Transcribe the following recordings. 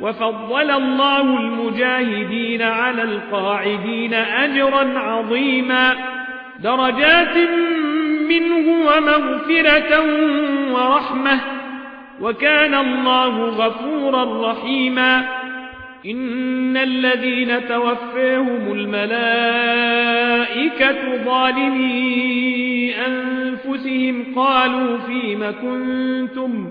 وفضل الله المجاهدين على القاعدين أجرا عظيما. درجات منه ومغفرة ورحمة. وكان الله غفورا رحيما. إن الذين توفاهم الملائكة ظالمي أنفسهم قالوا فيم كنتم؟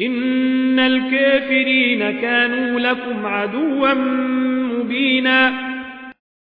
إن الكافرين كانوا لكم عدوا مبينا